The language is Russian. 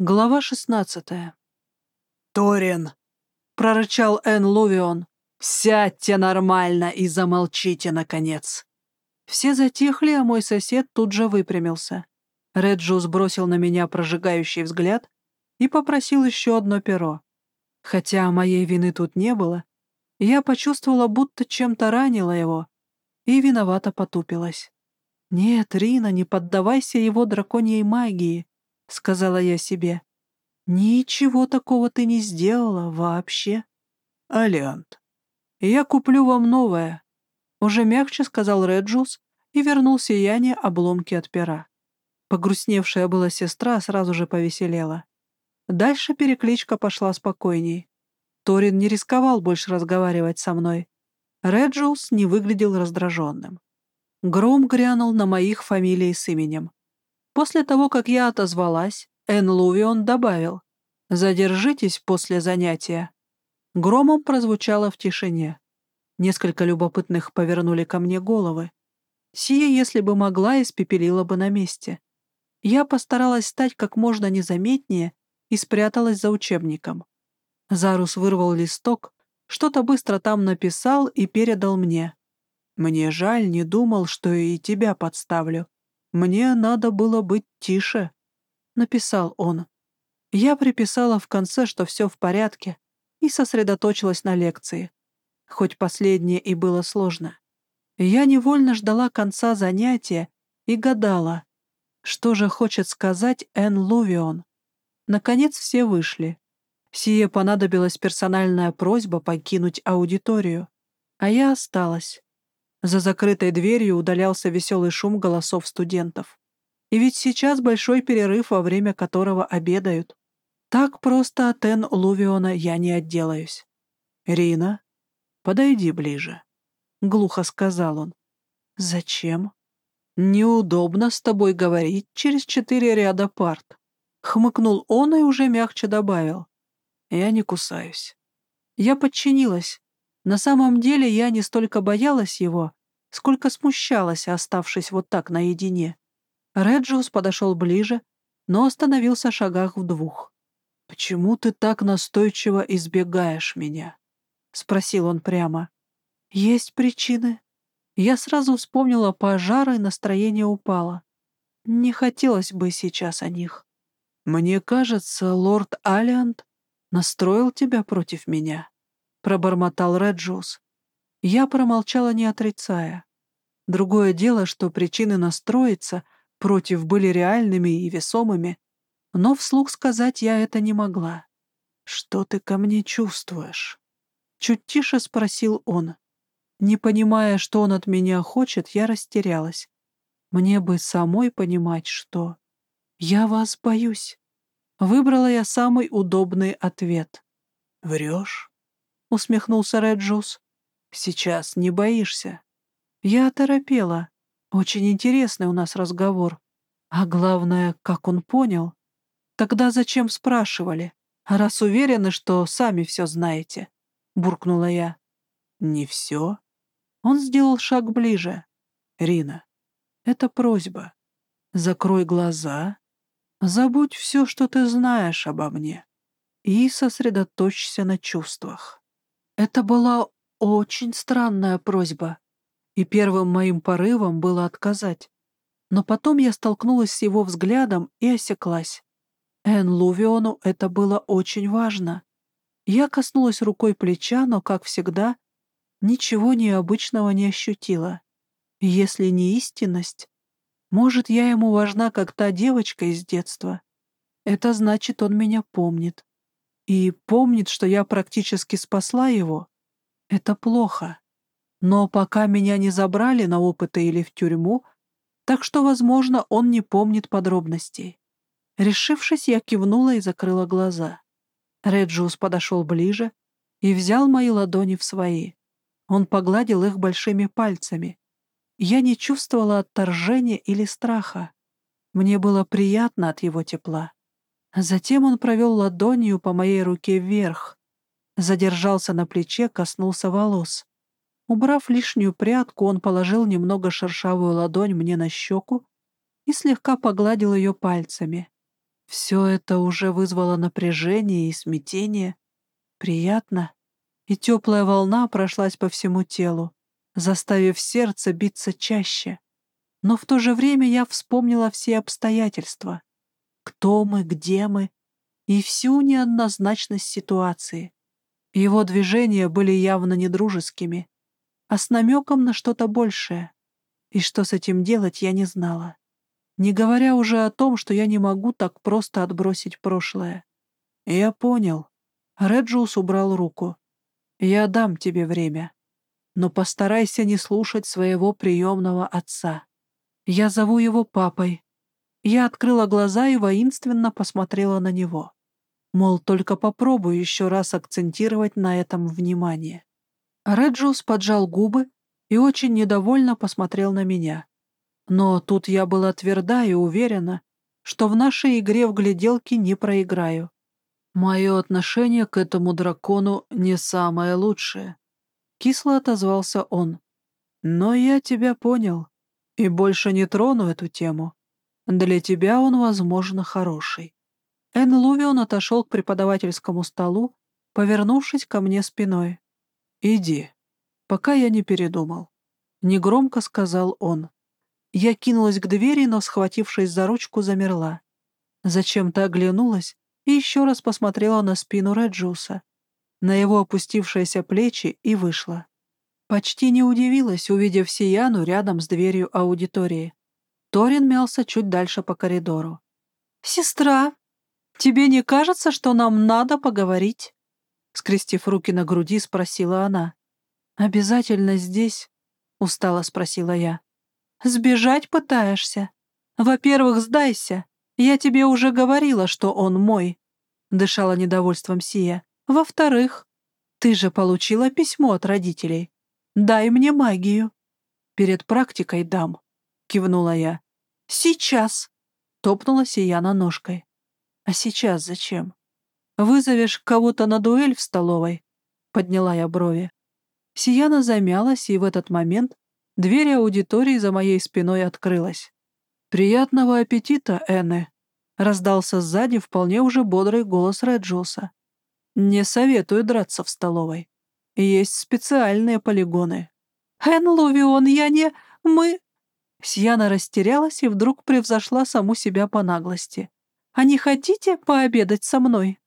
Глава шестнадцатая. «Торин!» — прорычал Эн Лувион. «Сядьте нормально и замолчите, наконец!» Все затихли, а мой сосед тут же выпрямился. Реджу сбросил на меня прожигающий взгляд и попросил еще одно перо. Хотя моей вины тут не было, я почувствовала, будто чем-то ранила его, и виновато потупилась. «Нет, Рина, не поддавайся его драконьей магии. — сказала я себе. «Ничего такого ты не сделала вообще». «Алиант, я куплю вам новое», — уже мягче сказал Реджус и вернул сияние обломки от пера. Погрустневшая была сестра сразу же повеселела. Дальше перекличка пошла спокойней. Торин не рисковал больше разговаривать со мной. Реджус не выглядел раздраженным. Гром грянул на моих фамилий с именем. После того, как я отозвалась, Эн Лувион добавил «Задержитесь после занятия». Громом прозвучало в тишине. Несколько любопытных повернули ко мне головы. Сия, если бы могла, испепелила бы на месте. Я постаралась стать как можно незаметнее и спряталась за учебником. Зарус вырвал листок, что-то быстро там написал и передал мне. Мне жаль, не думал, что и тебя подставлю. «Мне надо было быть тише», — написал он. Я приписала в конце, что все в порядке, и сосредоточилась на лекции. Хоть последнее и было сложно. Я невольно ждала конца занятия и гадала, что же хочет сказать Энн Лувион. Наконец все вышли. Сие понадобилась персональная просьба покинуть аудиторию, а я осталась. За закрытой дверью удалялся веселый шум голосов студентов. И ведь сейчас большой перерыв, во время которого обедают. Так просто от Эн Лувиона я не отделаюсь. «Рина, подойди ближе», — глухо сказал он. «Зачем?» «Неудобно с тобой говорить через четыре ряда парт», — хмыкнул он и уже мягче добавил. «Я не кусаюсь». Я подчинилась, на самом деле я не столько боялась его, сколько смущалась, оставшись вот так наедине. Реджиус подошел ближе, но остановился в шагах в двух. «Почему ты так настойчиво избегаешь меня?» — спросил он прямо. «Есть причины». Я сразу вспомнила пожар, и настроение упало. Не хотелось бы сейчас о них. «Мне кажется, лорд Алиант настроил тебя против меня» пробормотал Реджус. Я промолчала, не отрицая. Другое дело, что причины настроиться против были реальными и весомыми, но вслух сказать я это не могла. «Что ты ко мне чувствуешь?» Чуть тише спросил он. Не понимая, что он от меня хочет, я растерялась. Мне бы самой понимать, что... «Я вас боюсь». Выбрала я самый удобный ответ. «Врешь?» Усмехнулся Реджус. «Сейчас не боишься?» Я оторопела. Очень интересный у нас разговор. А главное, как он понял. Тогда зачем спрашивали? Раз уверены, что сами все знаете, — буркнула я. Не все. Он сделал шаг ближе. Рина, это просьба. Закрой глаза, забудь все, что ты знаешь обо мне, и сосредоточься на чувствах. Это была очень странная просьба, и первым моим порывом было отказать. Но потом я столкнулась с его взглядом и осеклась. Эн Лувиону это было очень важно. Я коснулась рукой плеча, но, как всегда, ничего необычного не ощутила. Если не истинность, может, я ему важна, как та девочка из детства. Это значит, он меня помнит и помнит, что я практически спасла его, это плохо. Но пока меня не забрали на опыты или в тюрьму, так что, возможно, он не помнит подробностей. Решившись, я кивнула и закрыла глаза. Реджиус подошел ближе и взял мои ладони в свои. Он погладил их большими пальцами. Я не чувствовала отторжения или страха. Мне было приятно от его тепла. Затем он провел ладонью по моей руке вверх, задержался на плече, коснулся волос. Убрав лишнюю прядку, он положил немного шершавую ладонь мне на щеку и слегка погладил ее пальцами. Все это уже вызвало напряжение и смятение. Приятно. И теплая волна прошлась по всему телу, заставив сердце биться чаще. Но в то же время я вспомнила все обстоятельства. Кто мы, где мы и всю неоднозначность ситуации. Его движения были явно недружескими, а с намеком на что-то большее. И что с этим делать, я не знала. Не говоря уже о том, что я не могу так просто отбросить прошлое. Я понял. Реджиус убрал руку. Я дам тебе время. Но постарайся не слушать своего приемного отца. Я зову его папой. Я открыла глаза и воинственно посмотрела на него. Мол, только попробуй еще раз акцентировать на этом внимание. Реджиус поджал губы и очень недовольно посмотрел на меня. Но тут я была тверда и уверена, что в нашей игре в гляделки не проиграю. Мое отношение к этому дракону не самое лучшее. Кисло отозвался он. Но я тебя понял и больше не трону эту тему. Для тебя он, возможно, хороший. Эн Лувион отошел к преподавательскому столу, повернувшись ко мне спиной. «Иди, пока я не передумал», — негромко сказал он. Я кинулась к двери, но, схватившись за ручку, замерла. Зачем-то оглянулась и еще раз посмотрела на спину Реджуса, на его опустившиеся плечи и вышла. Почти не удивилась, увидев Сияну рядом с дверью аудитории. Торин мялся чуть дальше по коридору. «Сестра, тебе не кажется, что нам надо поговорить?» Скрестив руки на груди, спросила она. «Обязательно здесь?» — устало спросила я. Сбежать пытаешься? Во-первых, сдайся. Я тебе уже говорила, что он мой. Дышала недовольством Сия. Во-вторых, ты же получила письмо от родителей. Дай мне магию. Перед практикой дам. Кивнула я. Сейчас. Топнула Сияна ножкой. А сейчас зачем? Вызовешь кого-то на дуэль в столовой? Подняла я брови. Сияна замялась, и в этот момент Дверь аудитории за моей спиной открылась. «Приятного аппетита, Энне!» — раздался сзади вполне уже бодрый голос Реджиуса. «Не советую драться в столовой. Есть специальные полигоны». «Энн Лувион, я не... мы...» Сьяна растерялась и вдруг превзошла саму себя по наглости. «А не хотите пообедать со мной?»